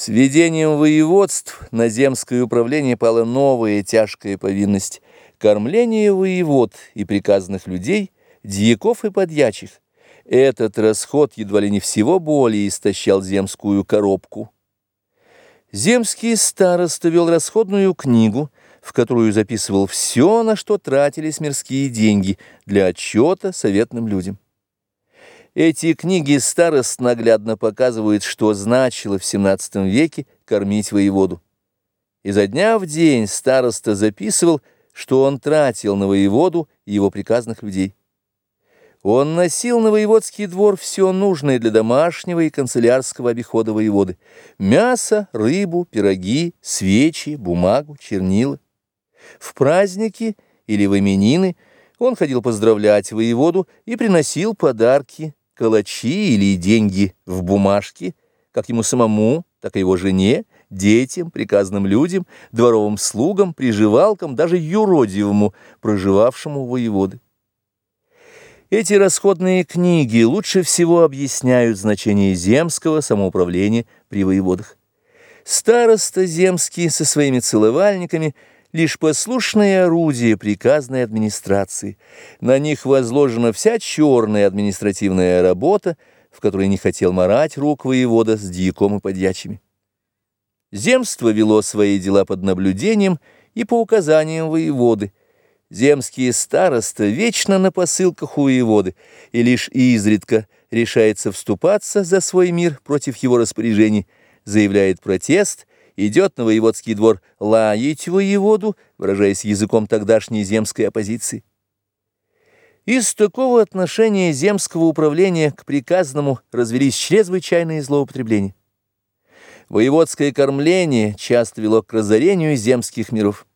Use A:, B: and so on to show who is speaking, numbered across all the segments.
A: С введением воеводств на земское управление пала новая тяжкая повинность – кормление воевод и приказанных людей, дьяков и подьячих. Этот расход едва ли не всего более истощал земскую коробку. Земский староста вел расходную книгу, в которую записывал все, на что тратились мирские деньги, для отчета советным людям. Эти книги старост наглядно показывают, что значило в XVII веке кормить воеводу. Изо дня в день староста записывал, что он тратил на воеводу и его приказных людей. Он носил на воеводский двор все нужное для домашнего и канцелярского обихода воеводы. Мясо, рыбу, пироги, свечи, бумагу, чернила. В праздники или в именины он ходил поздравлять воеводу и приносил подарки, калачи или деньги в бумажке, как ему самому, так и его жене, детям, приказным людям, дворовым слугам, приживалкам, даже юродивому, проживавшему воеводы. Эти расходные книги лучше всего объясняют значение земского самоуправления при воеводах. Староста земский со своими целовальниками – лишь послушные орудия приказной администрации. На них возложена вся черная административная работа, в которой не хотел марать рук воевода с дьяком и подьячими. Земство вело свои дела под наблюдением и по указаниям воеводы. Земские староста вечно на посылках у воеводы, и лишь изредка решается вступаться за свой мир против его распоряжений, заявляет протест идет на воеводский двор лаять воеводу, выражаясь языком тогдашней земской оппозиции. Из такого отношения земского управления к приказному развелись чрезвычайные злоупотребления. Воеводское кормление часто вело к разорению земских миров.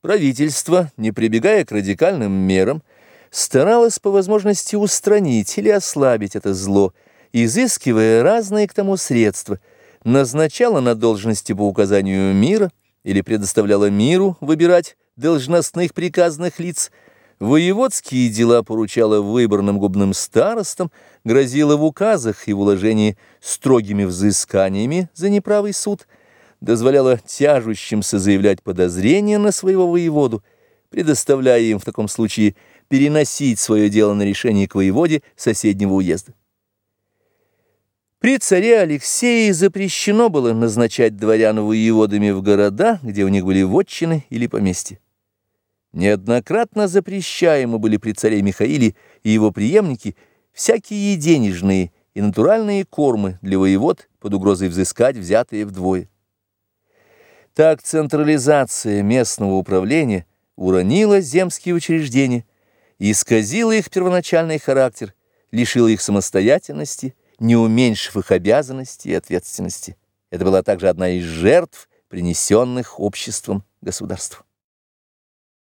A: Правительство, не прибегая к радикальным мерам, старалось по возможности устранить или ослабить это зло, изыскивая разные к тому средства – назначала на должности по указанию мира или предоставляла миру выбирать должностных приказных лиц, воеводские дела поручала выборным губным старостам, грозила в указах и в уложении строгими взысканиями за неправый суд, дозволяла тяжущимся заявлять подозрения на своего воеводу, предоставляя им в таком случае переносить свое дело на решение к воеводе соседнего уезда. При царе Алексее запрещено было назначать дворян воеводами в города, где у них были вотчины или поместья. Неоднократно запрещаемы были при царе Михаиле и его преемники всякие денежные и натуральные кормы для воевод под угрозой взыскать взятые вдвое. Так централизация местного управления уронила земские учреждения, исказила их первоначальный характер, лишила их самостоятельности, не уменьшив их обязанности и ответственности. Это была также одна из жертв, принесенных обществом государству.